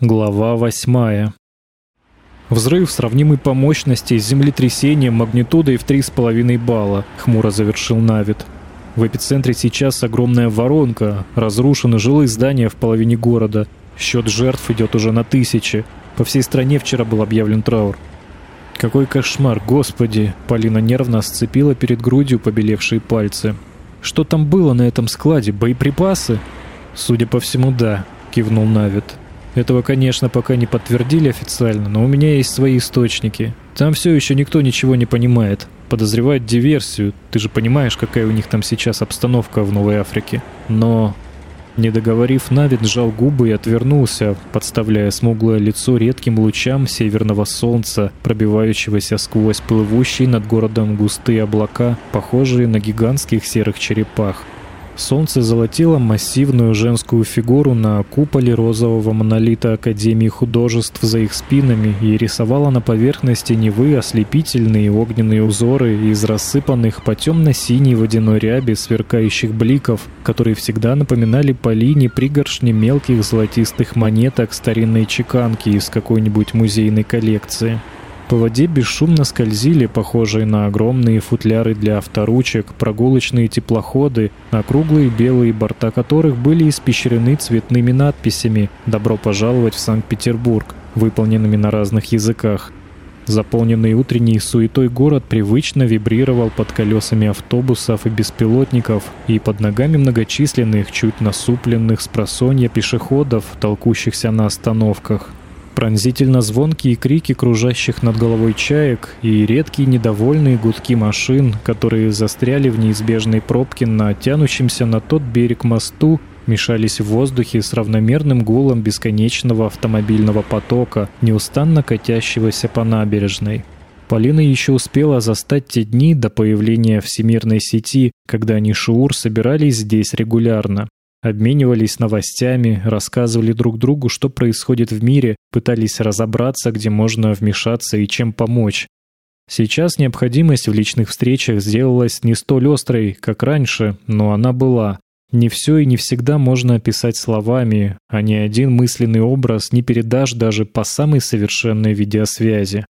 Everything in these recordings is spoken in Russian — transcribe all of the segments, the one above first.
Глава восьмая. Взрыв, сравнимый по мощности с землетрясением магнитудой в 3,5 балла, хмуро завершил Навид. В эпицентре сейчас огромная воронка, разрушены жилые здания в половине города. Счет жертв идет уже на тысячи. По всей стране вчера был объявлен траур. Какой кошмар, господи! Полина нервно сцепила перед грудью побелевшие пальцы. Что там было на этом складе? Боеприпасы? Судя по всему, да, кивнул Навид. Этого, конечно, пока не подтвердили официально, но у меня есть свои источники. Там все еще никто ничего не понимает. Подозревают диверсию. Ты же понимаешь, какая у них там сейчас обстановка в Новой Африке. Но не договорив, Навид сжал губы и отвернулся, подставляя смуглое лицо редким лучам северного солнца, пробивающегося сквозь плывущие над городом густые облака, похожие на гигантских серых черепах. Солнце золотило массивную женскую фигуру на куполе розового монолита Академии художеств за их спинами и рисовало на поверхности Невы ослепительные огненные узоры из рассыпанных по темно-синей водяной ряби сверкающих бликов, которые всегда напоминали Полине пригоршни мелких золотистых монеток старинной чеканки из какой-нибудь музейной коллекции. По воде бесшумно скользили похожие на огромные футляры для авторучек, прогулочные теплоходы, на круглые белые борта которых были испещрены цветными надписями «Добро пожаловать в Санкт-Петербург», выполненными на разных языках. Заполненный утренней суетой город привычно вибрировал под колесами автобусов и беспилотников и под ногами многочисленных, чуть насупленных с просонья пешеходов, толкущихся на остановках – Пронзительно звонкие крики кружащих над головой чаек и редкие недовольные гудки машин, которые застряли в неизбежной пробке на тянущемся на тот берег мосту, мешались в воздухе с равномерным гулом бесконечного автомобильного потока, неустанно катящегося по набережной. Полина еще успела застать те дни до появления всемирной сети, когда они Шуур собирались здесь регулярно обменивались новостями, рассказывали друг другу, что происходит в мире, пытались разобраться, где можно вмешаться и чем помочь. Сейчас необходимость в личных встречах сделалась не столь острой, как раньше, но она была. Не все и не всегда можно описать словами, а ни один мысленный образ не передашь даже по самой совершенной видеосвязи.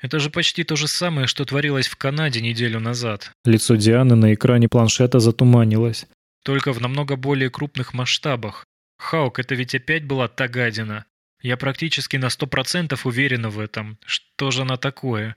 Это же почти то же самое, что творилось в Канаде неделю назад. Лицо Дианы на экране планшета затуманилось. Только в намного более крупных масштабах. Хаук, это ведь опять была та гадина. Я практически на сто процентов уверена в этом. Что же она такое?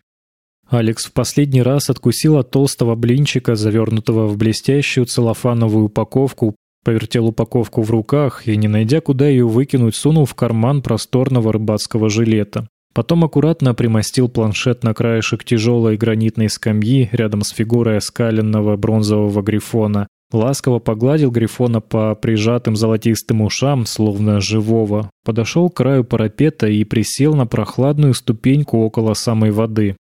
Алекс в последний раз откусил от толстого блинчика, завернутого в блестящую целлофановую упаковку, повертел упаковку в руках и, не найдя, куда ее выкинуть, сунул в карман просторного рыбацкого жилета. Потом аккуратно примостил планшет на краешек тяжелой гранитной скамьи рядом с фигурой оскаленного бронзового грифона, Ласково погладил Грифона по прижатым золотистым ушам, словно живого. Подошел к краю парапета и присел на прохладную ступеньку около самой воды.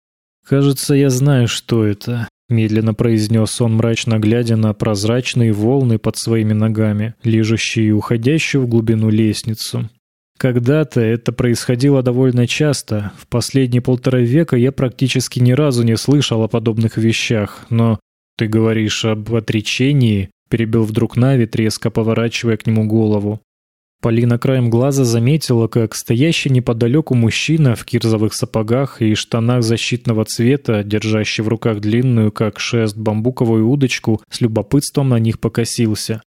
«Кажется, я знаю, что это», — медленно произнес он, мрачно глядя на прозрачные волны под своими ногами, лежащие и уходящую в глубину лестницу. Когда-то это происходило довольно часто. В последние полтора века я практически ни разу не слышал о подобных вещах, но «Ты говоришь об отречении?» — перебил вдруг Навит, резко поворачивая к нему голову. Полина краем глаза заметила, как стоящий неподалеку мужчина в кирзовых сапогах и штанах защитного цвета, держащий в руках длинную, как шест, бамбуковую удочку, с любопытством на них покосился.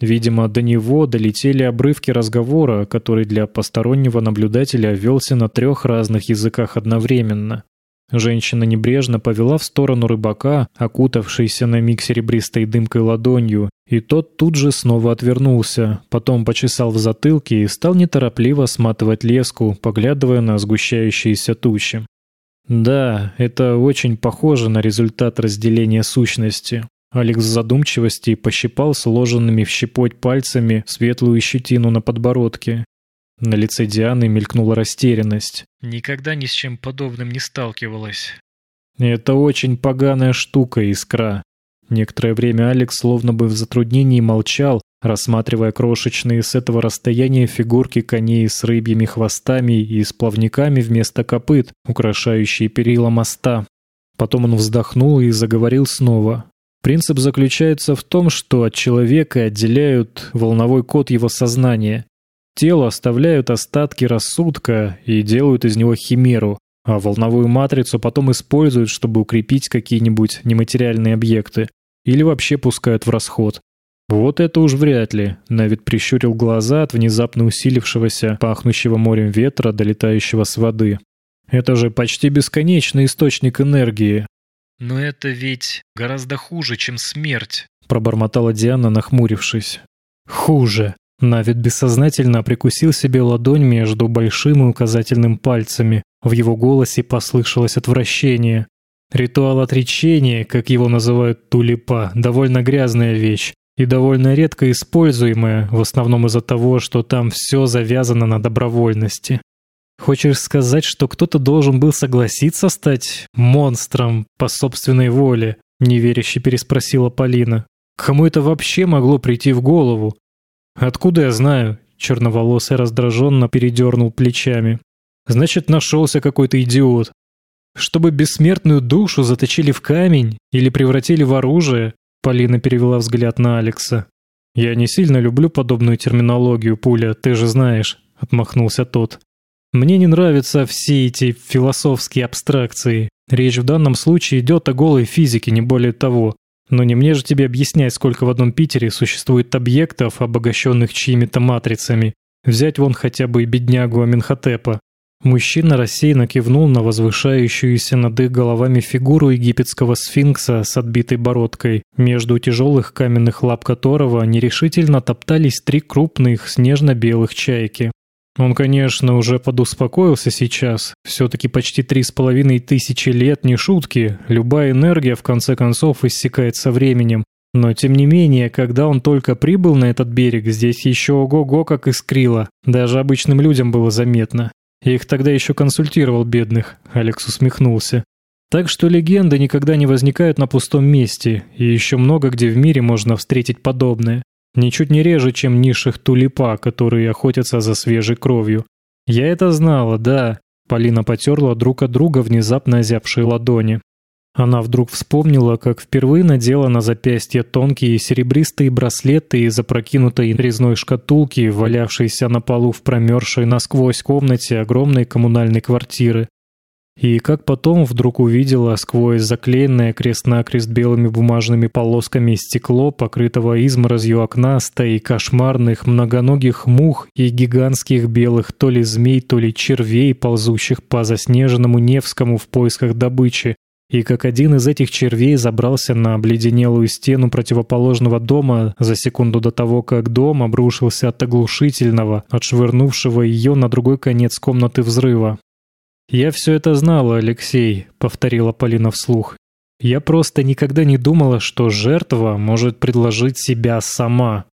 Видимо, до него долетели обрывки разговора, который для постороннего наблюдателя велся на трех разных языках одновременно. Женщина небрежно повела в сторону рыбака, окутавшийся на миг серебристой дымкой ладонью, и тот тут же снова отвернулся, потом почесал в затылке и стал неторопливо сматывать леску, поглядывая на сгущающиеся тучи. Да, это очень похоже на результат разделения сущности. Алекс в задумчивости пощипал сложенными в щепоть пальцами светлую щетину на подбородке на лице Дианы мелькнула растерянность. Никогда ни с чем подобным не сталкивалась. Это очень поганая штука, искра. Некоторое время Алекс словно бы в затруднении молчал, рассматривая крошечные с этого расстояния фигурки коней с рыбьими хвостами и с плавниками вместо копыт, украшающие перила моста. Потом он вздохнул и заговорил снова. Принцип заключается в том, что от человека отделяют волновой код его сознания. Телу оставляют остатки рассудка и делают из него химеру, а волновую матрицу потом используют, чтобы укрепить какие-нибудь нематериальные объекты, или вообще пускают в расход. Вот это уж вряд ли. Навид прищурил глаза от внезапно усилившегося, пахнущего морем ветра, долетающего с воды. Это же почти бесконечный источник энергии. Но это ведь гораздо хуже, чем смерть, пробормотала Диана, нахмурившись. Хуже. Навид бессознательно прикусил себе ладонь между большим и указательным пальцами. В его голосе послышалось отвращение. Ритуал отречения, как его называют тулипа, довольно грязная вещь и довольно редко используемая, в основном из-за того, что там все завязано на добровольности. Хочешь сказать, что кто-то должен был согласиться стать монстром по собственной воле? неверяще переспросила Полина. Кому это вообще могло прийти в голову? Откуда я знаю? Черноволосый раздраженно передернул плечами. Значит, нашелся какой-то идиот. Чтобы бессмертную душу заточили в камень или превратили в оружие, Полина перевела взгляд на Алекса. «Я не сильно люблю подобную терминологию, Пуля, ты же знаешь», — отмахнулся тот. «Мне не нравятся все эти философские абстракции. Речь в данном случае идет о голой физике, не более того. Но не мне же тебе объяснять, сколько в одном Питере существует объектов, обогащенных чьими-то матрицами. Взять вон хотя бы и беднягу Аминхотепа. Мужчина рассеянно кивнул на возвышающуюся над их головами фигуру египетского сфинкса с отбитой бородкой, между тяжелых каменных лап которого нерешительно топтались три крупных снежно-белых чайки. Он, конечно, уже подуспокоился сейчас. Все-таки почти три с половиной тысячи лет не шутки. Любая энергия, в конце концов, иссякает со временем. Но, тем не менее, когда он только прибыл на этот берег, здесь еще ого-го как искрило. Даже обычным людям было заметно. Я их тогда еще консультировал, бедных», — Алекс усмехнулся. «Так что легенды никогда не возникают на пустом месте, и еще много где в мире можно встретить подобное. Ничуть не реже, чем низших тулипа, которые охотятся за свежей кровью. Я это знала, да». Полина потерла друг от друга внезапно озябшие ладони. Она вдруг вспомнила, как впервые надела на запястье тонкие серебристые браслеты из опрокинутой резной шкатулки, валявшейся на полу в промерзшей насквозь комнате огромной коммунальной квартиры. И как потом вдруг увидела сквозь заклеенное крест-накрест белыми бумажными полосками стекло, покрытого изморозью окна, стаи кошмарных многоногих мух и гигантских белых то ли змей, то ли червей, ползущих по заснеженному Невскому в поисках добычи, и как один из этих червей забрался на обледенелую стену противоположного дома за секунду до того, как дом обрушился от оглушительного, отшвырнувшего ее на другой конец комнаты взрыва. «Я все это знала, Алексей», — повторила Полина вслух. «Я просто никогда не думала, что жертва может предложить себя сама.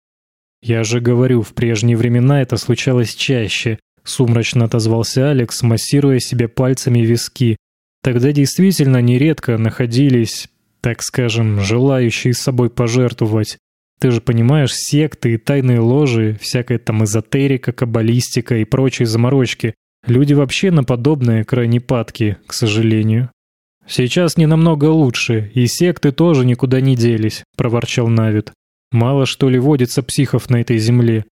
Я же говорю, в прежние времена это случалось чаще», — сумрачно отозвался Алекс, массируя себе пальцами виски, Тогда действительно нередко находились, так скажем, желающие собой пожертвовать. Ты же понимаешь, секты и тайные ложи, всякая там эзотерика, каббалистика и прочие заморочки. Люди вообще на подобное крайне падки, к сожалению. «Сейчас не намного лучше, и секты тоже никуда не делись», — проворчал Навид. «Мало что ли водится психов на этой земле.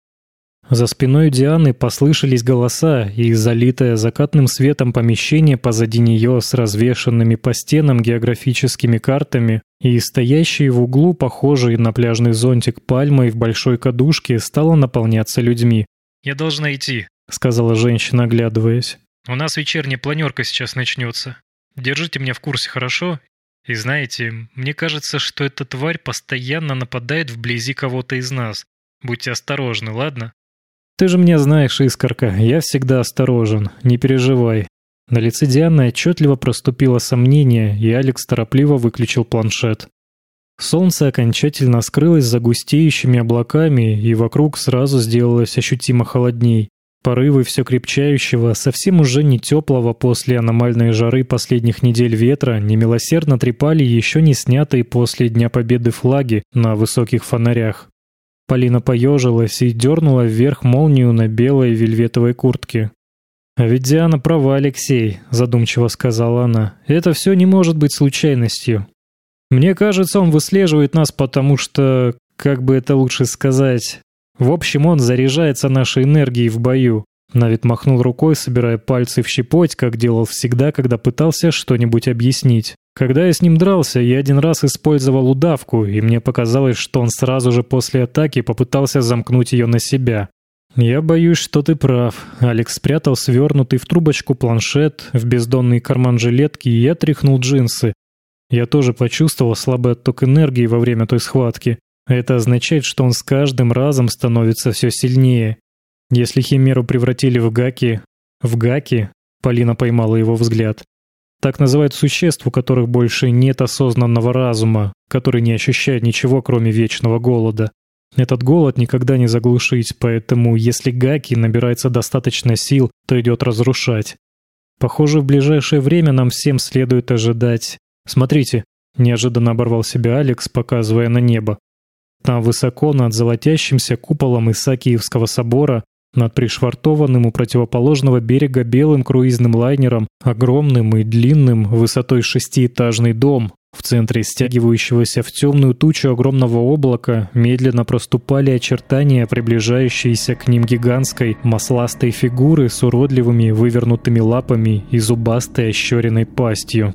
За спиной Дианы послышались голоса, и залитое закатным светом помещение позади нее с развешанными по стенам географическими картами и стоящий в углу, похожий на пляжный зонтик пальмой в большой кадушке, стало наполняться людьми. «Я должна идти», — сказала женщина, оглядываясь. «У нас вечерняя планерка сейчас начнется. Держите меня в курсе, хорошо? И знаете, мне кажется, что эта тварь постоянно нападает вблизи кого-то из нас. Будьте осторожны, ладно?» «Ты же меня знаешь, Искорка, я всегда осторожен, не переживай». На лице Дианы отчетливо проступило сомнение, и Алекс торопливо выключил планшет. Солнце окончательно скрылось за густеющими облаками, и вокруг сразу сделалось ощутимо холодней. Порывы все крепчающего, совсем уже не теплого после аномальной жары последних недель ветра, немилосердно трепали еще не снятые после Дня Победы флаги на высоких фонарях. Полина поежилась и дернула вверх молнию на белой вельветовой куртке. «А ведь Диана права, Алексей», — задумчиво сказала она. «Это все не может быть случайностью. Мне кажется, он выслеживает нас, потому что, как бы это лучше сказать, В общем, он заряжается нашей энергией в бою. Навид махнул рукой, собирая пальцы в щепоть, как делал всегда, когда пытался что-нибудь объяснить. Когда я с ним дрался, я один раз использовал удавку, и мне показалось, что он сразу же после атаки попытался замкнуть ее на себя. «Я боюсь, что ты прав». Алекс спрятал свернутый в трубочку планшет в бездонный карман жилетки и отряхнул джинсы. Я тоже почувствовал слабый отток энергии во время той схватки. Это означает, что он с каждым разом становится все сильнее. Если Химеру превратили в Гаки... В Гаки? Полина поймала его взгляд. Так называют существ, у которых больше нет осознанного разума, которые не ощущают ничего, кроме вечного голода. Этот голод никогда не заглушить, поэтому если Гаки набирается достаточно сил, то идет разрушать. Похоже, в ближайшее время нам всем следует ожидать. Смотрите, неожиданно оборвал себя Алекс, показывая на небо. Там высоко над золотящимся куполом Исаакиевского собора над пришвартованным у противоположного берега белым круизным лайнером, огромным и длинным, высотой шестиэтажный дом, в центре стягивающегося в темную тучу огромного облака медленно проступали очертания приближающейся к ним гигантской масластой фигуры с уродливыми вывернутыми лапами и зубастой ощеренной пастью.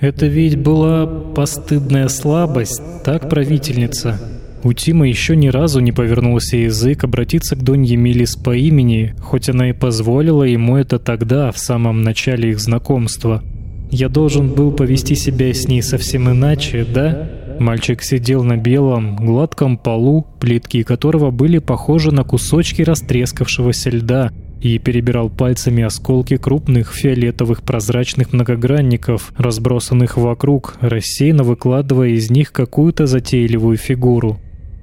«Это ведь была постыдная слабость, так, правительница?» У Тима еще ни разу не повернулся язык обратиться к Донье Милис по имени, хоть она и позволила ему это тогда, в самом начале их знакомства. «Я должен был повести себя с ней совсем иначе, да?» Мальчик сидел на белом, гладком полу, плитки которого были похожи на кусочки растрескавшегося льда, и перебирал пальцами осколки крупных фиолетовых прозрачных многогранников, разбросанных вокруг, рассеянно выкладывая из них какую-то затейливую фигуру.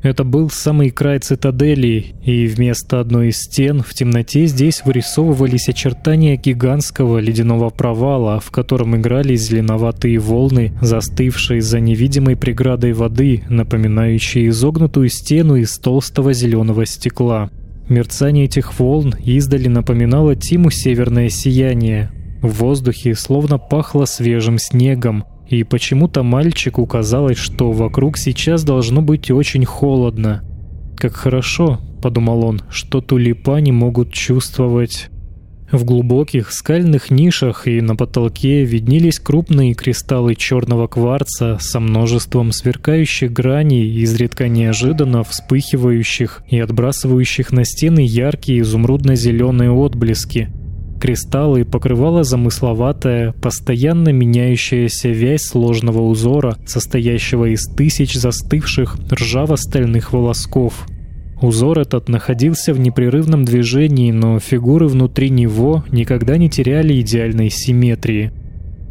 Это был самый край цитадели, и вместо одной из стен в темноте здесь вырисовывались очертания гигантского ледяного провала, в котором играли зеленоватые волны, застывшие за невидимой преградой воды, напоминающие изогнутую стену из толстого зеленого стекла. Мерцание этих волн издали напоминало Тиму северное сияние. В воздухе словно пахло свежим снегом, и почему-то мальчику казалось, что вокруг сейчас должно быть очень холодно. «Как хорошо», — подумал он, — «что тулипани могут чувствовать...» В глубоких скальных нишах и на потолке виднелись крупные кристаллы черного кварца со множеством сверкающих граней, изредка неожиданно вспыхивающих и отбрасывающих на стены яркие изумрудно-зеленые отблески — Кристаллы покрывала замысловатая, постоянно меняющаяся вязь сложного узора, состоящего из тысяч застывших ржаво-стальных волосков. Узор этот находился в непрерывном движении, но фигуры внутри него никогда не теряли идеальной симметрии.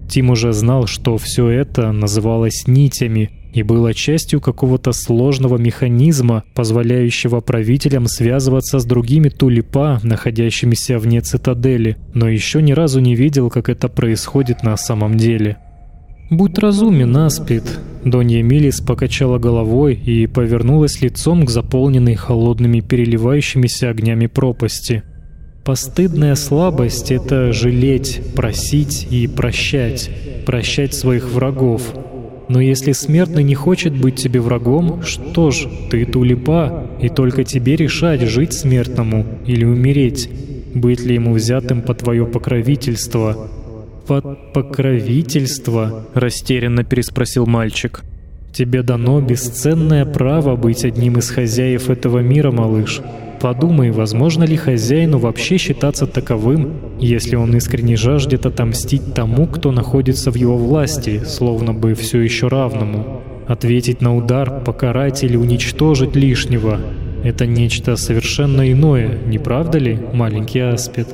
Тим уже знал, что все это называлось нитями — и было частью какого-то сложного механизма, позволяющего правителям связываться с другими тулипа, находящимися вне цитадели, но еще ни разу не видел, как это происходит на самом деле. «Будь разумен, Аспид!» Донья Милис покачала головой и повернулась лицом к заполненной холодными переливающимися огнями пропасти. «Постыдная слабость — это жалеть, просить и прощать, прощать своих врагов, но если смертный не хочет быть тебе врагом, что ж, ты тулипа, и только тебе решать, жить смертному или умереть, быть ли ему взятым под твое покровительство. «Под покровительство?» — растерянно переспросил мальчик. «Тебе дано бесценное право быть одним из хозяев этого мира, малыш. Подумай, возможно ли хозяину вообще считаться таковым, если он искренне жаждет отомстить тому, кто находится в его власти, словно бы все еще равному. Ответить на удар, покарать или уничтожить лишнего — это нечто совершенно иное, не правда ли, маленький аспид?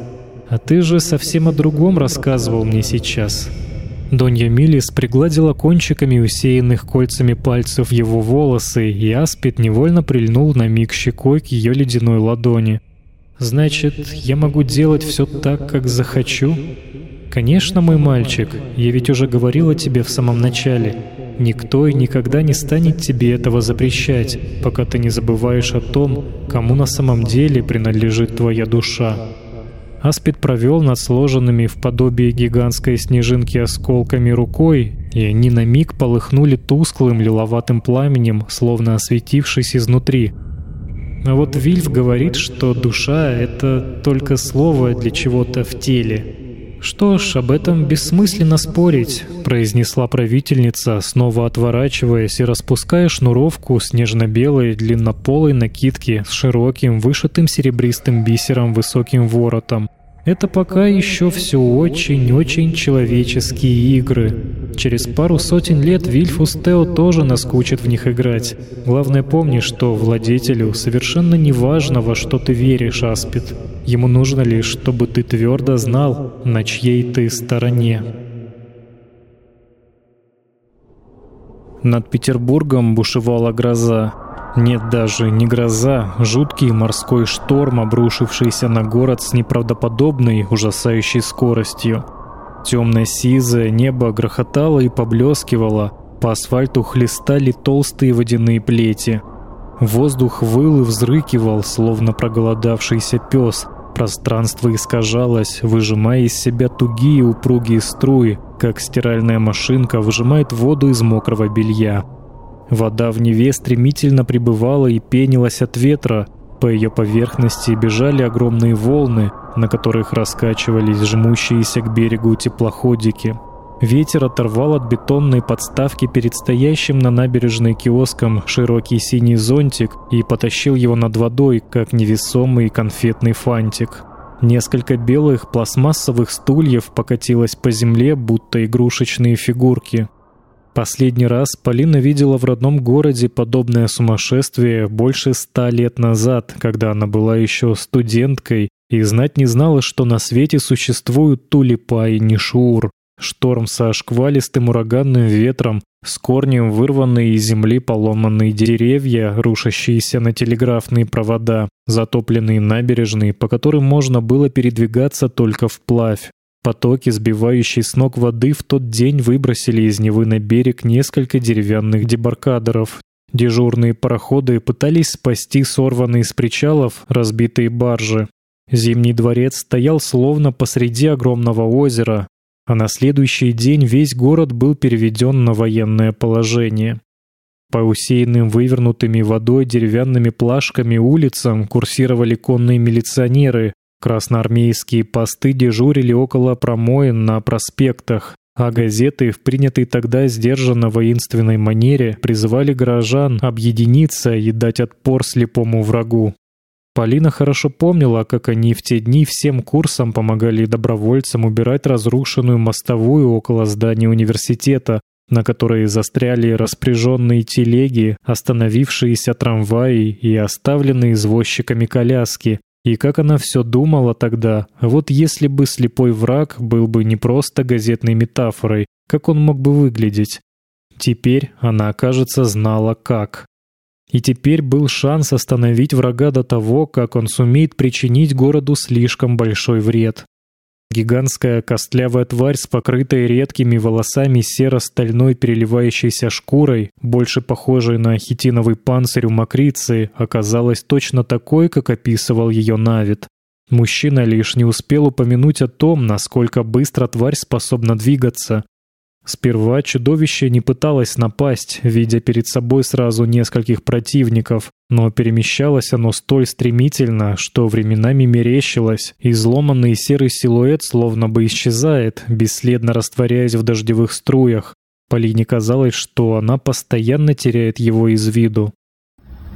А ты же совсем о другом рассказывал мне сейчас. Донья Милис пригладила кончиками усеянных кольцами пальцев его волосы, и Аспид невольно прильнул на миг щекой к ее ледяной ладони. «Значит, я могу делать все так, как захочу?» «Конечно, мой мальчик, я ведь уже говорила тебе в самом начале. Никто и никогда не станет тебе этого запрещать, пока ты не забываешь о том, кому на самом деле принадлежит твоя душа». Аспид провел над сложенными в подобие гигантской снежинки осколками рукой, и они на миг полыхнули тусклым лиловатым пламенем, словно осветившись изнутри. А вот Вильф говорит, что душа — это только слово для чего-то в теле. «Что ж, об этом бессмысленно спорить», — произнесла правительница, снова отворачиваясь и распуская шнуровку снежно-белой длиннополой накидки с широким, вышитым серебристым бисером высоким воротом. Это пока еще все очень-очень человеческие игры. Через пару сотен лет Вильфус Тео тоже наскучит в них играть. Главное помни, что владетелю совершенно не важно, во что ты веришь, Аспид. Ему нужно лишь, чтобы ты твердо знал, на чьей ты стороне. Над Петербургом бушевала гроза. Нет даже не гроза, жуткий морской шторм, обрушившийся на город с неправдоподобной, ужасающей скоростью. Темное сизое небо грохотало и поблескивало, по асфальту хлестали толстые водяные плети. Воздух выл и взрыкивал, словно проголодавшийся пес. Пространство искажалось, выжимая из себя тугие упругие струи, как стиральная машинка выжимает воду из мокрого белья. Вода в Неве стремительно прибывала и пенилась от ветра. По ее поверхности бежали огромные волны, на которых раскачивались жмущиеся к берегу теплоходики. Ветер оторвал от бетонной подставки перед стоящим на набережной киоском широкий синий зонтик и потащил его над водой, как невесомый конфетный фантик. Несколько белых пластмассовых стульев покатилось по земле, будто игрушечные фигурки. Последний раз Полина видела в родном городе подобное сумасшествие больше ста лет назад, когда она была еще студенткой и знать не знала, что на свете существуют тулипа и нишур. Шторм со шквалистым ураганным ветром, с корнем вырванные из земли поломанные деревья, рушащиеся на телеграфные провода, затопленные набережные, по которым можно было передвигаться только вплавь. Потоки, сбивающие с ног воды, в тот день выбросили из Невы на берег несколько деревянных дебаркадеров. Дежурные пароходы пытались спасти сорванные с причалов разбитые баржи. Зимний дворец стоял словно посреди огромного озера, а на следующий день весь город был переведен на военное положение. По усеянным вывернутыми водой деревянными плашками улицам курсировали конные милиционеры, Красноармейские посты дежурили около промоин на проспектах, а газеты в принятой тогда сдержанно воинственной манере призывали горожан объединиться и дать отпор слепому врагу. Полина хорошо помнила, как они в те дни всем курсом помогали добровольцам убирать разрушенную мостовую около здания университета, на которой застряли распряженные телеги, остановившиеся трамваи и оставленные извозчиками коляски, и как она все думала тогда, вот если бы слепой враг был бы не просто газетной метафорой, как он мог бы выглядеть? Теперь она, кажется, знала как. И теперь был шанс остановить врага до того, как он сумеет причинить городу слишком большой вред. Гигантская костлявая тварь с покрытой редкими волосами серо-стальной переливающейся шкурой, больше похожей на хитиновый панцирь у мокрицы, оказалась точно такой, как описывал ее Навид. Мужчина лишь не успел упомянуть о том, насколько быстро тварь способна двигаться, Сперва чудовище не пыталось напасть, видя перед собой сразу нескольких противников, но перемещалось оно столь стремительно, что временами мерещилось, и изломанный серый силуэт словно бы исчезает, бесследно растворяясь в дождевых струях. Полине казалось, что она постоянно теряет его из виду.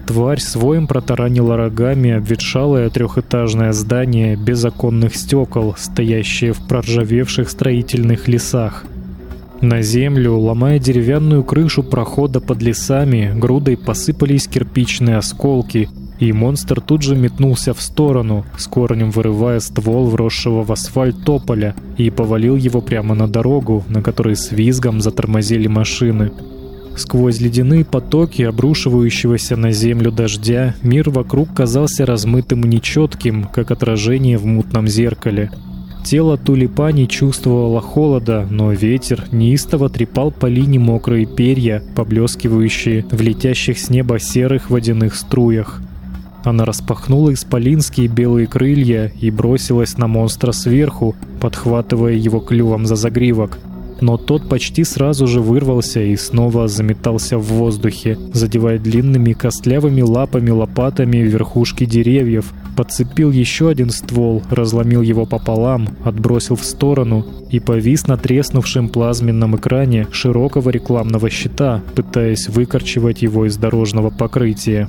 Тварь своим протаранила рогами обветшалое трехэтажное здание без оконных стекол, стоящее в проржавевших строительных лесах. На землю, ломая деревянную крышу прохода под лесами, грудой посыпались кирпичные осколки, и монстр тут же метнулся в сторону, с корнем вырывая ствол вросшего в асфальт тополя, и повалил его прямо на дорогу, на которой с визгом затормозили машины. Сквозь ледяные потоки обрушивающегося на землю дождя мир вокруг казался размытым и нечетким, как отражение в мутном зеркале. Тело тулипани чувствовало холода, но ветер неистово трепал по линии мокрые перья, поблескивающие в летящих с неба серых водяных струях. Она распахнула исполинские белые крылья и бросилась на монстра сверху, подхватывая его клювом за загривок. Но тот почти сразу же вырвался и снова заметался в воздухе, задевая длинными костлявыми лапами лопатами верхушки деревьев, подцепил еще один ствол, разломил его пополам, отбросил в сторону и повис на треснувшем плазменном экране широкого рекламного щита, пытаясь выкорчевать его из дорожного покрытия.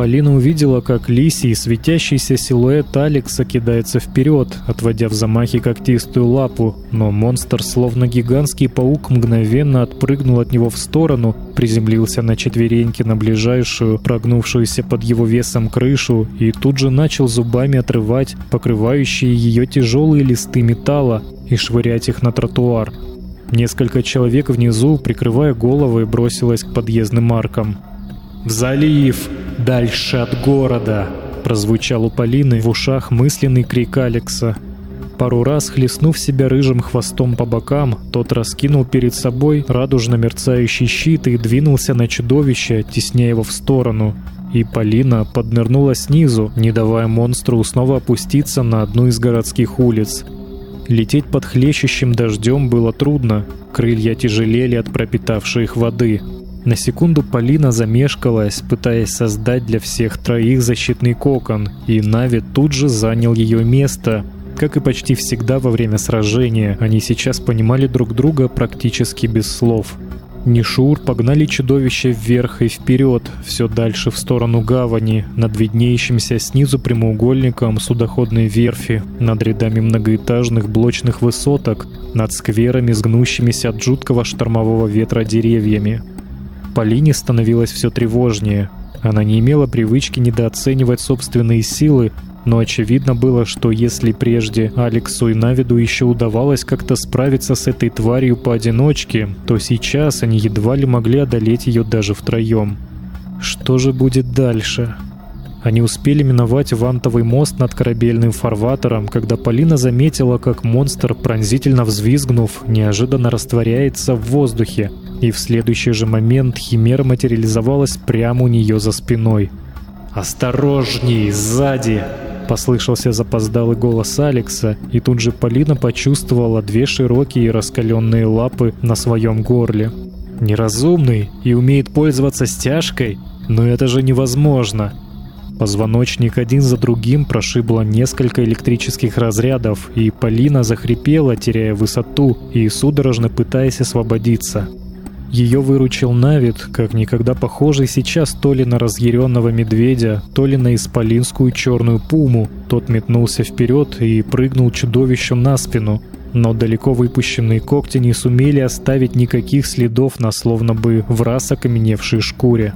Полина увидела, как лисий, светящийся силуэт Алекса кидается вперед, отводя в замахе когтистую лапу, но монстр, словно гигантский паук, мгновенно отпрыгнул от него в сторону, приземлился на четвереньки на ближайшую, прогнувшуюся под его весом крышу, и тут же начал зубами отрывать покрывающие ее тяжелые листы металла и швырять их на тротуар. Несколько человек внизу, прикрывая головы, бросилось к подъездным аркам. «В залив! Дальше от города!» Прозвучал у Полины в ушах мысленный крик Алекса. Пару раз хлестнув себя рыжим хвостом по бокам, тот раскинул перед собой радужно мерцающий щит и двинулся на чудовище, тесняя его в сторону. И Полина поднырнула снизу, не давая монстру снова опуститься на одну из городских улиц. Лететь под хлещущим дождем было трудно, крылья тяжелели от пропитавшей их воды. На секунду Полина замешкалась, пытаясь создать для всех троих защитный кокон, и Нави тут же занял ее место. Как и почти всегда во время сражения, они сейчас понимали друг друга практически без слов. Нишур погнали чудовище вверх и вперед, все дальше в сторону гавани, над виднеющимся снизу прямоугольником судоходной верфи, над рядами многоэтажных блочных высоток, над скверами, сгнущимися от жуткого штормового ветра деревьями. Полине становилось все тревожнее. Она не имела привычки недооценивать собственные силы, но очевидно было, что если прежде Алексу и Навиду еще удавалось как-то справиться с этой тварью поодиночке, то сейчас они едва ли могли одолеть ее даже втроем. Что же будет дальше? Они успели миновать вантовый мост над корабельным фарватером, когда Полина заметила, как монстр, пронзительно взвизгнув, неожиданно растворяется в воздухе, и в следующий же момент Химера материализовалась прямо у нее за спиной. «Осторожней, сзади!» Послышался запоздалый голос Алекса, и тут же Полина почувствовала две широкие раскаленные лапы на своем горле. «Неразумный и умеет пользоваться стяжкой? Но это же невозможно!» Позвоночник один за другим прошибло несколько электрических разрядов, и Полина захрипела, теряя высоту и судорожно пытаясь освободиться. Ее выручил Навид, как никогда похожий сейчас то ли на разъяренного медведя, то ли на исполинскую черную пуму. Тот метнулся вперед и прыгнул чудовищу на спину, но далеко выпущенные когти не сумели оставить никаких следов на словно бы в раз окаменевшей шкуре.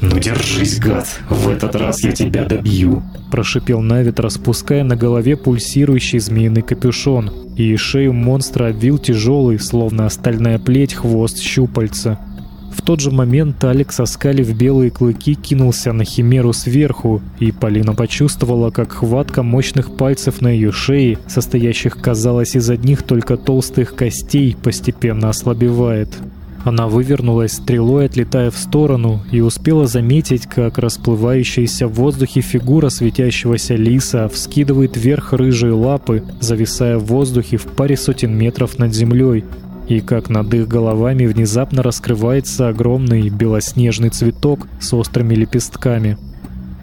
«Ну держись, гад, в этот раз я тебя добью!» Прошипел Навид, распуская на голове пульсирующий змеиный капюшон, и шею монстра обвил тяжелый, словно стальная плеть, хвост щупальца. В тот же момент Алекс, оскалив белые клыки, кинулся на Химеру сверху, и Полина почувствовала, как хватка мощных пальцев на ее шее, состоящих, казалось, из одних только толстых костей, постепенно ослабевает. Она вывернулась стрелой, отлетая в сторону, и успела заметить, как расплывающаяся в воздухе фигура светящегося лиса вскидывает вверх рыжие лапы, зависая в воздухе в паре сотен метров над землей, и как над их головами внезапно раскрывается огромный белоснежный цветок с острыми лепестками.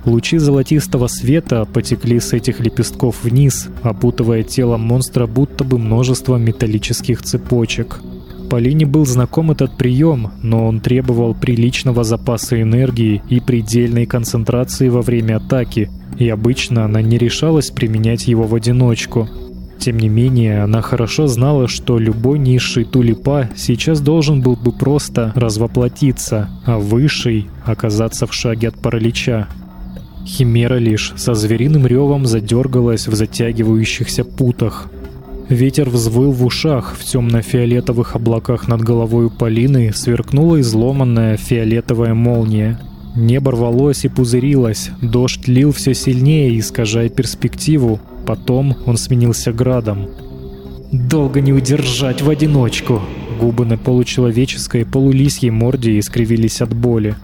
Лучи золотистого света потекли с этих лепестков вниз, опутывая тело монстра будто бы множеством металлических цепочек. Полине был знаком этот прием, но он требовал приличного запаса энергии и предельной концентрации во время атаки, и обычно она не решалась применять его в одиночку. Тем не менее, она хорошо знала, что любой низший тулипа сейчас должен был бы просто развоплотиться, а высший — оказаться в шаге от паралича. Химера лишь со звериным ревом задергалась в затягивающихся путах, Ветер взвыл в ушах, в темно-фиолетовых облаках над головой Полины сверкнула изломанная фиолетовая молния. Небо рвалось и пузырилось, дождь лил все сильнее, искажая перспективу. Потом он сменился градом. «Долго не удержать в одиночку!» Губы на получеловеческой полулисьей морде искривились от боли.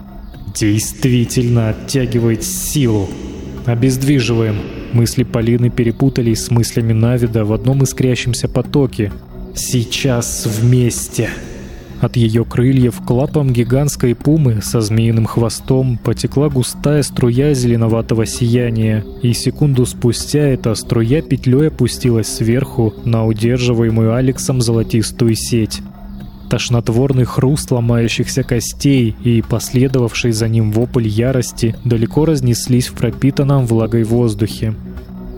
действительно оттягивает силу. Обездвиживаем. Мысли Полины перепутались с мыслями Навида в одном искрящемся потоке. Сейчас вместе. От ее крыльев к лапам гигантской пумы со змеиным хвостом потекла густая струя зеленоватого сияния, и секунду спустя эта струя петлей опустилась сверху на удерживаемую Алексом золотистую сеть. Тошнотворный хруст ломающихся костей и последовавший за ним вопль ярости далеко разнеслись в пропитанном влагой воздухе.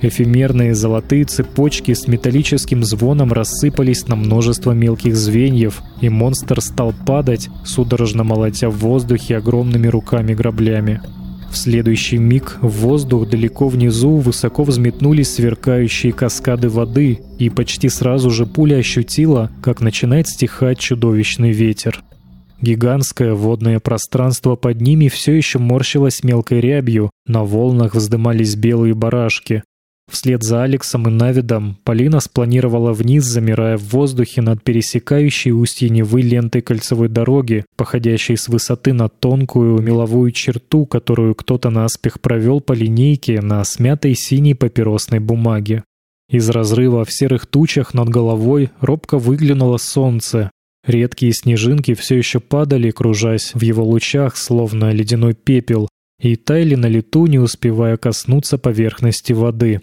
Эфемерные золотые цепочки с металлическим звоном рассыпались на множество мелких звеньев, и монстр стал падать, судорожно молотя в воздухе огромными руками-граблями. В следующий миг в воздух далеко внизу высоко взметнулись сверкающие каскады воды, и почти сразу же пуля ощутила, как начинает стихать чудовищный ветер. Гигантское водное пространство под ними все еще морщилось мелкой рябью, на волнах вздымались белые барашки. Вслед за Алексом и Навидом Полина спланировала вниз, замирая в воздухе над пересекающей устье Невы лентой кольцевой дороги, походящей с высоты на тонкую меловую черту, которую кто-то наспех провел по линейке на смятой синей папиросной бумаге. Из разрыва в серых тучах над головой робко выглянуло солнце. Редкие снежинки все еще падали, кружась в его лучах, словно ледяной пепел, и таяли на лету, не успевая коснуться поверхности воды.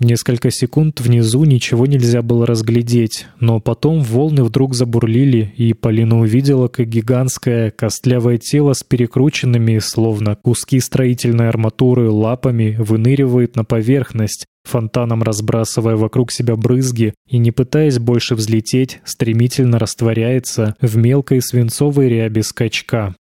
Несколько секунд внизу ничего нельзя было разглядеть, но потом волны вдруг забурлили, и Полина увидела, как гигантское костлявое тело с перекрученными, словно куски строительной арматуры, лапами выныривает на поверхность, фонтаном разбрасывая вокруг себя брызги и, не пытаясь больше взлететь, стремительно растворяется в мелкой свинцовой ряби скачка.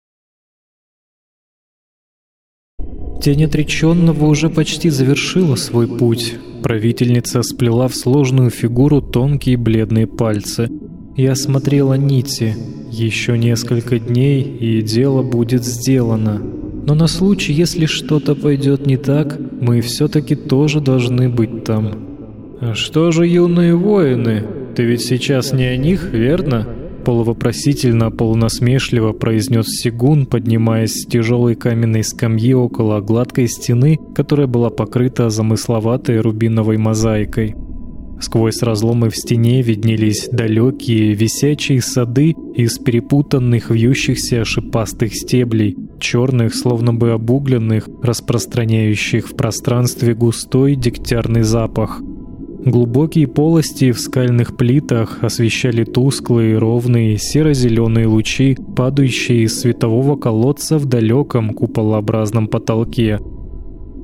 Тень отреченного уже почти завершила свой путь. Правительница сплела в сложную фигуру тонкие бледные пальцы. Я смотрела нити. Еще несколько дней, и дело будет сделано. Но на случай, если что-то пойдет не так, мы все-таки тоже должны быть там. «А что же юные воины? Ты ведь сейчас не о них, верно?» Полувопросительно, полунасмешливо произнес Сигун, поднимаясь с тяжелой каменной скамьи около гладкой стены, которая была покрыта замысловатой рубиновой мозаикой. Сквозь разломы в стене виднелись далекие висячие сады из перепутанных вьющихся шипастых стеблей, черных, словно бы обугленных, распространяющих в пространстве густой дегтярный запах — Глубокие полости в скальных плитах освещали тусклые, ровные, серо-зеленые лучи, падающие из светового колодца в далеком куполообразном потолке.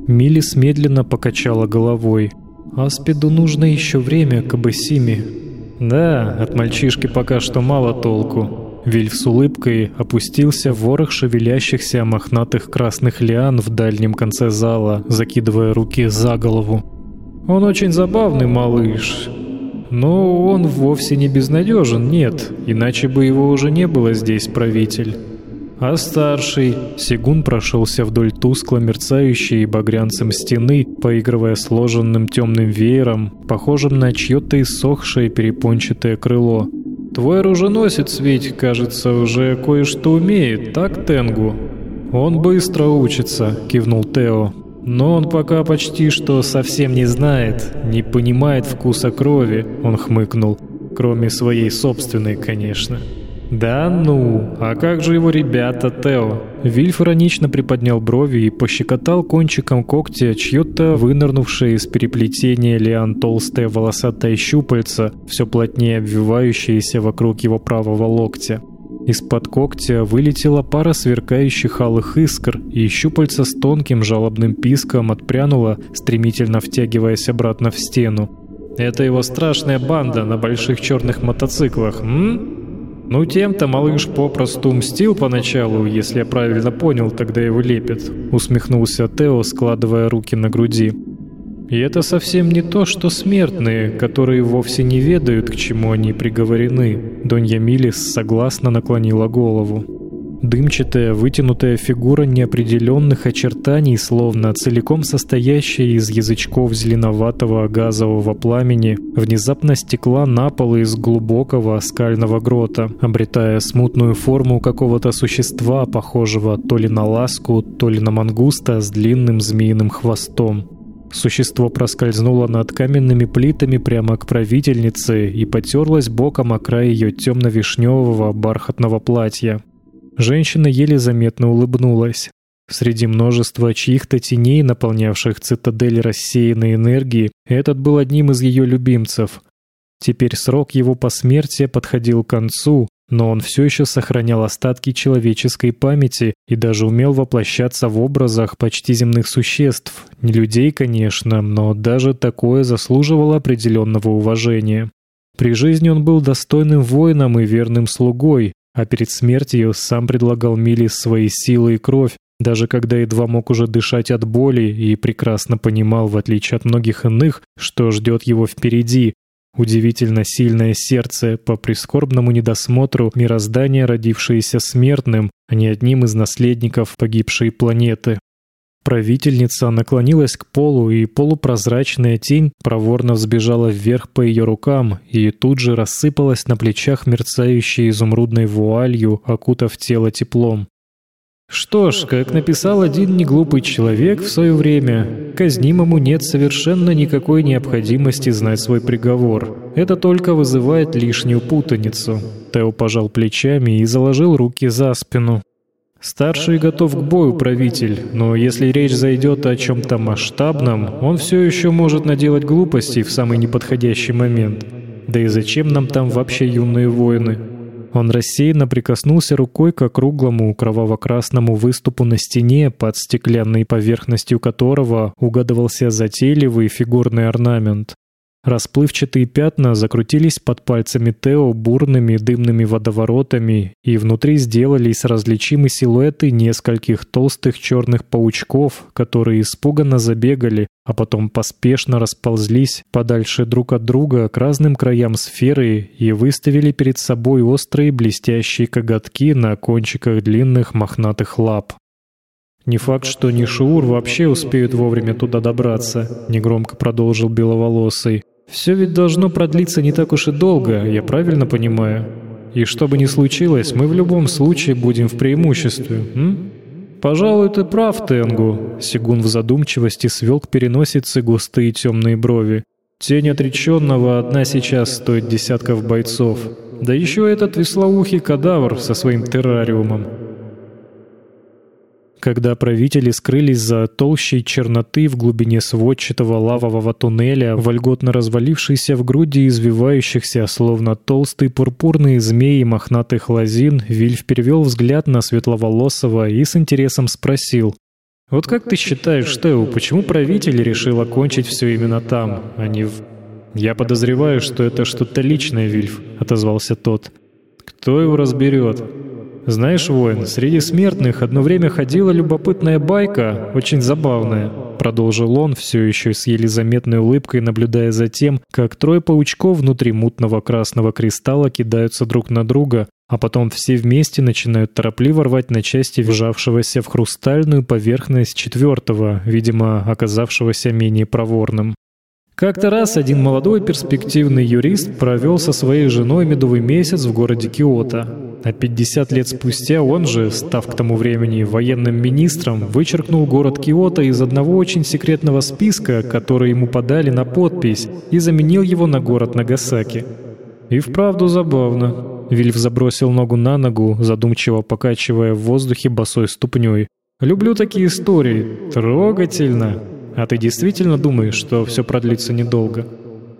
Милис медленно покачала головой. «Аспиду нужно еще время к Абасиме». «Да, от мальчишки пока что мало толку». Вильф с улыбкой опустился в ворох шевелящихся мохнатых красных лиан в дальнем конце зала, закидывая руки за голову. Он очень забавный малыш, но он вовсе не безнадежен, нет, иначе бы его уже не было здесь, правитель. А старший Сигун прошелся вдоль тускло мерцающей багрянцем стены, поигрывая сложенным темным веером, похожим на чье-то иссохшее перепончатое крыло. «Твой оруженосец ведь, кажется, уже кое-что умеет, так, Тенгу?» «Он быстро учится», — кивнул Тео. Но он пока почти что совсем не знает, не понимает вкуса крови, он хмыкнул. Кроме своей собственной, конечно. «Да ну, а как же его ребята, Тео?» Вильф иронично приподнял брови и пощекотал кончиком когтя чьё-то вынырнувшее из переплетения лиан толстое волосатое щупальце, все плотнее обвивающееся вокруг его правого локтя. Из-под когтя вылетела пара сверкающих алых искр, и щупальца с тонким жалобным писком отпрянула, стремительно втягиваясь обратно в стену. «Это его страшная банда на больших черных мотоциклах, м? Ну, тем-то малыш попросту мстил поначалу, если я правильно понял, тогда его лепят», — усмехнулся Тео, складывая руки на груди. И это совсем не то, что смертные, которые вовсе не ведают, к чему они приговорены. Донья Милис согласно наклонила голову. Дымчатая, вытянутая фигура неопределенных очертаний, словно целиком состоящая из язычков зеленоватого газового пламени, внезапно стекла на пол из глубокого скального грота, обретая смутную форму какого-то существа, похожего то ли на ласку, то ли на мангуста с длинным змеиным хвостом. Существо проскользнуло над каменными плитами прямо к правительнице и потерлось боком о край ее темно-вишневого бархатного платья. Женщина еле заметно улыбнулась. Среди множества чьих-то теней, наполнявших цитадель рассеянной энергии, этот был одним из ее любимцев. Теперь срок его посмертия подходил к концу, но он все еще сохранял остатки человеческой памяти и даже умел воплощаться в образах почти земных существ. Не людей, конечно, но даже такое заслуживало определенного уважения. При жизни он был достойным воином и верным слугой, а перед смертью сам предлагал Миле свои силы и кровь, даже когда едва мог уже дышать от боли и прекрасно понимал, в отличие от многих иных, что ждет его впереди. Удивительно сильное сердце по прискорбному недосмотру мироздания, родившееся смертным, а не одним из наследников погибшей планеты. Правительница наклонилась к полу, и полупрозрачная тень проворно взбежала вверх по ее рукам и тут же рассыпалась на плечах мерцающей изумрудной вуалью, окутав тело теплом. Что ж, как написал один неглупый человек в свое время, казнимому нет совершенно никакой необходимости знать свой приговор. Это только вызывает лишнюю путаницу. Тео пожал плечами и заложил руки за спину. Старший готов к бою, правитель, но если речь зайдет о чем-то масштабном, он все еще может наделать глупостей в самый неподходящий момент. Да и зачем нам там вообще юные воины? Он рассеянно прикоснулся рукой к округлому кроваво-красному выступу на стене, под стеклянной поверхностью которого угадывался затейливый фигурный орнамент. Расплывчатые пятна закрутились под пальцами Тео бурными дымными водоворотами, и внутри сделались различимы силуэты нескольких толстых черных паучков, которые испуганно забегали, а потом поспешно расползлись подальше друг от друга к разным краям сферы и выставили перед собой острые блестящие коготки на кончиках длинных мохнатых лап. «Не факт, что Нишуур вообще успеют вовремя туда добраться», — негромко продолжил Беловолосый. «Все ведь должно продлиться не так уж и долго, я правильно понимаю? И что бы ни случилось, мы в любом случае будем в преимуществе, м?» «Пожалуй, ты прав, Тенгу», — Сигун в задумчивости свел к переносице густые темные брови. «Тень отреченного одна сейчас стоит десятков бойцов. Да еще этот веслоухий кадавр со своим террариумом. Когда правители скрылись за толщей черноты в глубине сводчатого лавового туннеля, вольготно развалившийся в груди извивающихся, словно толстые пурпурные змеи мохнатых лозин, Вильф перевел взгляд на светловолосого и с интересом спросил. «Вот как ты считаешь, Тео, почему правитель решил окончить все именно там, а не в...» «Я подозреваю, что это что-то личное, Вильф», — отозвался тот. «Кто его разберет?» «Знаешь, воин, среди смертных одно время ходила любопытная байка, очень забавная», — продолжил он, все еще с еле заметной улыбкой, наблюдая за тем, как трое паучков внутри мутного красного кристалла кидаются друг на друга, а потом все вместе начинают торопливо рвать на части вжавшегося в хрустальную поверхность четвертого, видимо, оказавшегося менее проворным. Как-то раз один молодой перспективный юрист провел со своей женой медовый месяц в городе Киото. А 50 лет спустя он же, став к тому времени военным министром, вычеркнул город Киото из одного очень секретного списка, который ему подали на подпись, и заменил его на город Нагасаки. И вправду забавно. Вильф забросил ногу на ногу, задумчиво покачивая в воздухе босой ступней. «Люблю такие истории. Трогательно. А ты действительно думаешь, что все продлится недолго?»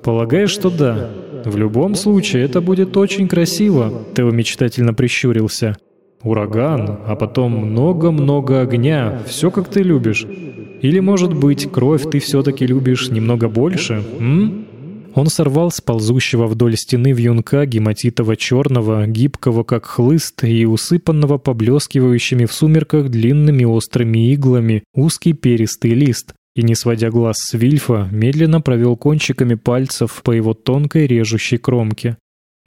«Полагаешь, что да. В любом случае, это будет очень красиво», — Тео мечтательно прищурился. «Ураган, а потом много-много огня, все как ты любишь. Или, может быть, кровь ты все-таки любишь немного больше, м?» Он сорвал с ползущего вдоль стены вьюнка гематитово-черного, гибкого как хлыст и усыпанного поблескивающими в сумерках длинными острыми иглами узкий перистый лист и, не сводя глаз с Вильфа, медленно провел кончиками пальцев по его тонкой режущей кромке.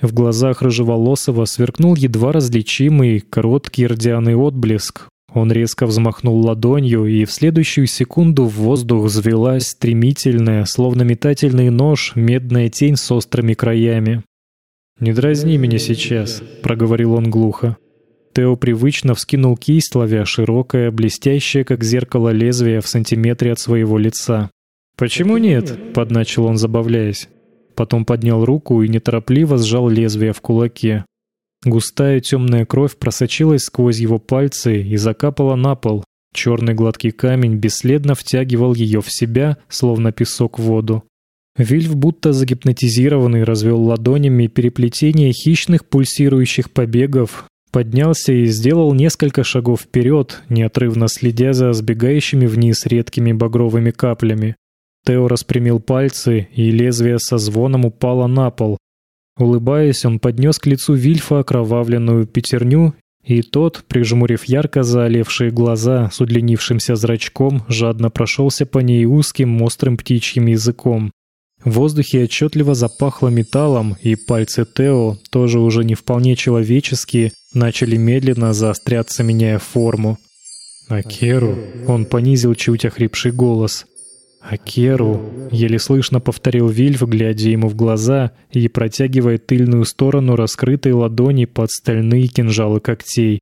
В глазах рыжеволосого сверкнул едва различимый короткий рдяный отблеск. Он резко взмахнул ладонью, и в следующую секунду в воздух взвелась стремительная, словно метательный нож, медная тень с острыми краями. «Не дразни меня сейчас», — проговорил он глухо. Тео привычно вскинул кисть, ловя широкое, блестящее, как зеркало лезвие в сантиметре от своего лица. «Почему нет?» — подначил он, забавляясь. Потом поднял руку и неторопливо сжал лезвие в кулаке. Густая темная кровь просочилась сквозь его пальцы и закапала на пол. Черный гладкий камень бесследно втягивал ее в себя, словно песок в воду. Вильф, будто загипнотизированный, развел ладонями переплетение хищных пульсирующих побегов, поднялся и сделал несколько шагов вперед, неотрывно следя за сбегающими вниз редкими багровыми каплями. Тео распрямил пальцы, и лезвие со звоном упало на пол. Улыбаясь, он поднес к лицу Вильфа окровавленную пятерню, и тот, прижмурив ярко заолевшие глаза с удлинившимся зрачком, жадно прошелся по ней узким острым птичьим языком. В воздухе отчетливо запахло металлом, и пальцы Тео, тоже уже не вполне человеческие, начали медленно заостряться, меняя форму. «Акеру!» — он понизил чуть охрипший голос. «Акеру!» — еле слышно повторил Вильф, глядя ему в глаза и протягивая тыльную сторону раскрытой ладони под стальные кинжалы когтей.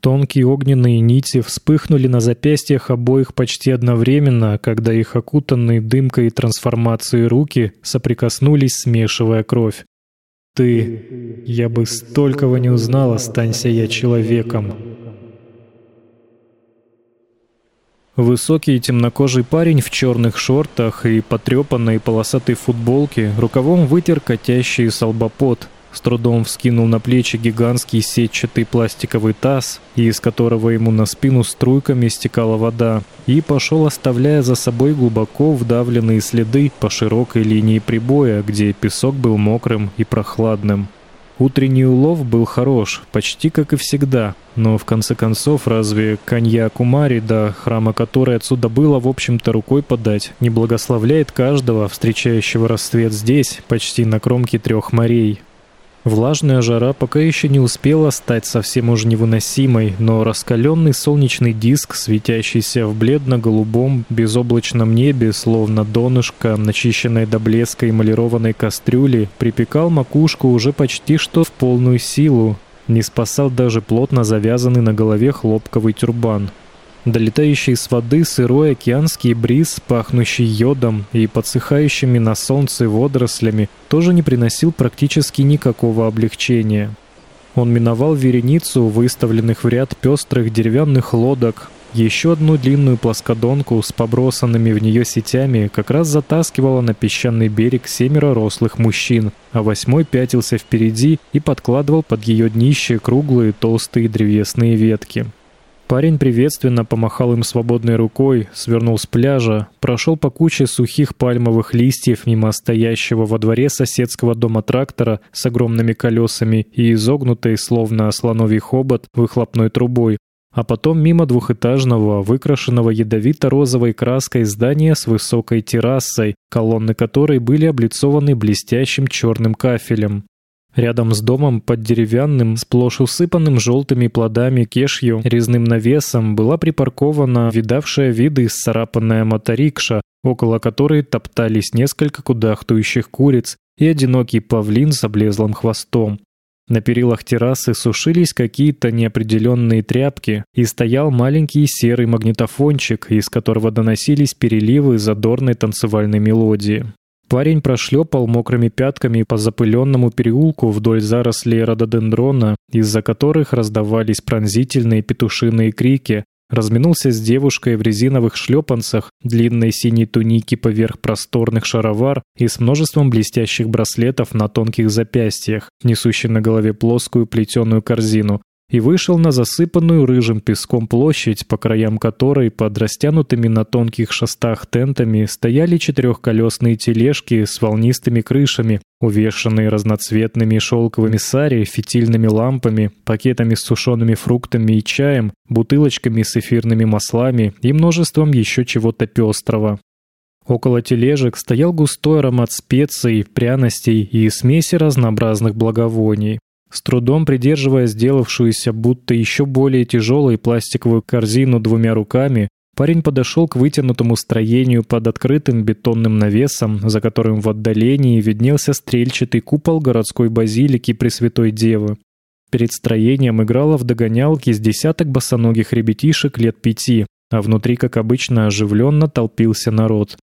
Тонкие огненные нити вспыхнули на запястьях обоих почти одновременно, когда их окутанные дымкой трансформации руки соприкоснулись, смешивая кровь. «Ты... Я бы столького не узнал, останься я человеком!» Высокий темнокожий парень в черных шортах и потрепанной полосатой футболке рукавом вытер катящий салбопот, с трудом вскинул на плечи гигантский сетчатый пластиковый таз, из которого ему на спину струйками стекала вода, и пошел, оставляя за собой глубоко вдавленные следы по широкой линии прибоя, где песок был мокрым и прохладным. Утренний улов был хорош, почти как и всегда, но в конце концов разве коньяк Кумари, до храма которой отсюда было, в общем-то, рукой подать, не благословляет каждого, встречающего рассвет здесь, почти на кромке трех морей? Влажная жара пока еще не успела стать совсем уж невыносимой, но раскаленный солнечный диск, светящийся в бледно-голубом безоблачном небе, словно донышко, начищенной до блеска эмалированной кастрюли, припекал макушку уже почти что в полную силу. Не спасал даже плотно завязанный на голове хлопковый тюрбан. Долетающий с воды сырой океанский бриз, пахнущий йодом и подсыхающими на солнце водорослями, тоже не приносил практически никакого облегчения. Он миновал вереницу выставленных в ряд пестрых деревянных лодок, еще одну длинную плоскодонку с побросанными в нее сетями как раз затаскивала на песчаный берег семеро рослых мужчин, а восьмой пятился впереди и подкладывал под ее днище круглые толстые древесные ветки. Парень приветственно помахал им свободной рукой, свернул с пляжа, прошел по куче сухих пальмовых листьев мимо стоящего во дворе соседского дома трактора с огромными колесами и изогнутой, словно слоновий хобот, выхлопной трубой, а потом мимо двухэтажного, выкрашенного ядовито-розовой краской здания с высокой террасой, колонны которой были облицованы блестящим черным кафелем. Рядом с домом под деревянным, сплошь усыпанным желтыми плодами кешью резным навесом была припаркована видавшая виды сцарапанная моторикша, около которой топтались несколько кудахтующих куриц и одинокий павлин с облезлым хвостом. На перилах террасы сушились какие-то неопределенные тряпки, и стоял маленький серый магнитофончик, из которого доносились переливы задорной танцевальной мелодии. Парень прошлепал мокрыми пятками по запыленному переулку вдоль зарослей рододендрона, из-за которых раздавались пронзительные петушиные крики, разминулся с девушкой в резиновых шлепанцах, длинной синей туники поверх просторных шаровар и с множеством блестящих браслетов на тонких запястьях, несущей на голове плоскую плетеную корзину, и вышел на засыпанную рыжим песком площадь, по краям которой под растянутыми на тонких шестах тентами стояли четырехколесные тележки с волнистыми крышами, увешанные разноцветными шелковыми сари, фитильными лампами, пакетами с сушеными фруктами и чаем, бутылочками с эфирными маслами и множеством еще чего-то пестрого. Около тележек стоял густой аромат специй, пряностей и смеси разнообразных благовоний. С трудом придерживая сделавшуюся будто еще более тяжелой пластиковую корзину двумя руками, парень подошел к вытянутому строению под открытым бетонным навесом, за которым в отдалении виднелся стрельчатый купол городской базилики Пресвятой Девы. Перед строением играла в догонялки с десяток босоногих ребятишек лет пяти, а внутри, как обычно, оживленно толпился народ.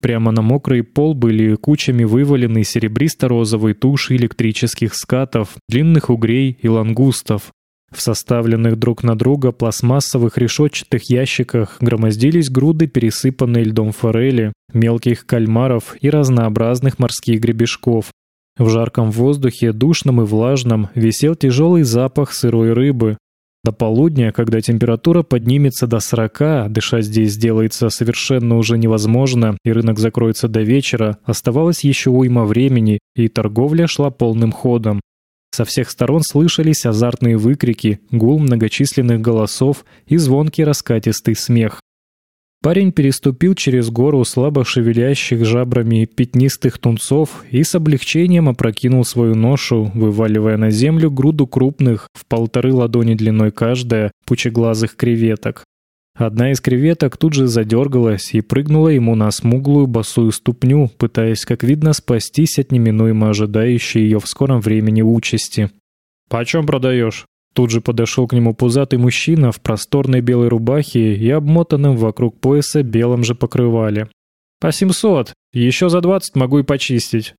Прямо на мокрый пол были кучами вывалены серебристо-розовые туши электрических скатов, длинных угрей и лангустов. В составленных друг на друга пластмассовых решетчатых ящиках громоздились груды пересыпанной льдом форели, мелких кальмаров и разнообразных морских гребешков. В жарком воздухе, душном и влажном, висел тяжелый запах сырой рыбы, до полудня, когда температура поднимется до 40, дышать здесь сделается совершенно уже невозможно, и рынок закроется до вечера, оставалось еще уйма времени, и торговля шла полным ходом. Со всех сторон слышались азартные выкрики, гул многочисленных голосов и звонкий раскатистый смех. Парень переступил через гору слабо шевелящих жабрами пятнистых тунцов и с облегчением опрокинул свою ношу, вываливая на землю груду крупных, в полторы ладони длиной каждая, пучеглазых креветок. Одна из креветок тут же задергалась и прыгнула ему на смуглую босую ступню, пытаясь, как видно, спастись от неминуемо ожидающей ее в скором времени участи. «Почем продаешь?» Тут же подошел к нему пузатый мужчина в просторной белой рубахе и обмотанном вокруг пояса белом же покрывале. «По семьсот. Еще за двадцать могу и почистить».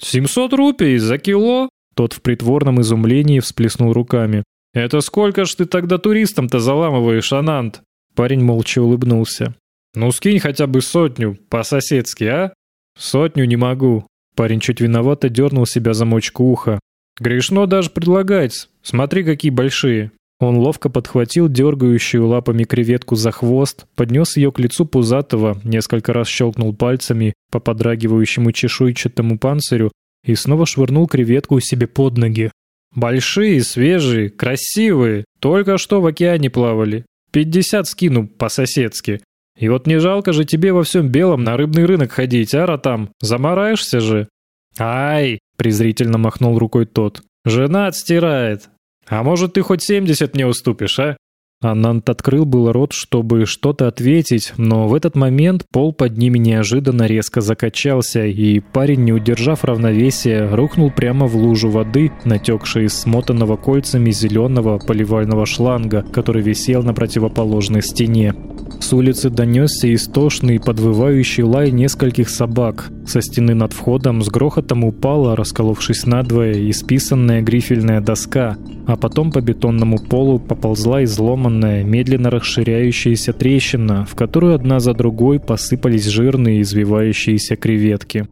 «Семьсот рупий за кило?» Тот в притворном изумлении всплеснул руками. «Это сколько ж ты тогда туристам-то заламываешь, Анант?» Парень молча улыбнулся. «Ну скинь хотя бы сотню, по-соседски, а?» «Сотню не могу». Парень чуть виновато дернул себя за мочку уха. Грешно даже предлагать. Смотри, какие большие. Он ловко подхватил дергающую лапами креветку за хвост, поднес ее к лицу пузатого, несколько раз щелкнул пальцами по подрагивающему чешуйчатому панцирю и снова швырнул креветку себе под ноги. «Большие, свежие, красивые, только что в океане плавали. Пятьдесят скину по-соседски. И вот не жалко же тебе во всем белом на рыбный рынок ходить, а, Ротам? Замараешься же?» «Ай!» — презрительно махнул рукой тот. «Жена отстирает. А может, ты хоть семьдесят мне уступишь, а?» Анант открыл был рот, чтобы что-то ответить, но в этот момент пол под ними неожиданно резко закачался, и парень, не удержав равновесия, рухнул прямо в лужу воды, натекшей из смотанного кольцами зеленого поливального шланга, который висел на противоположной стене. С улицы донесся истошный подвывающий лай нескольких собак. Со стены над входом с грохотом упала, расколовшись надвое, исписанная грифельная доска, а потом по бетонному полу поползла изломанная, медленно расширяющаяся трещина, в которую одна за другой посыпались жирные извивающиеся креветки.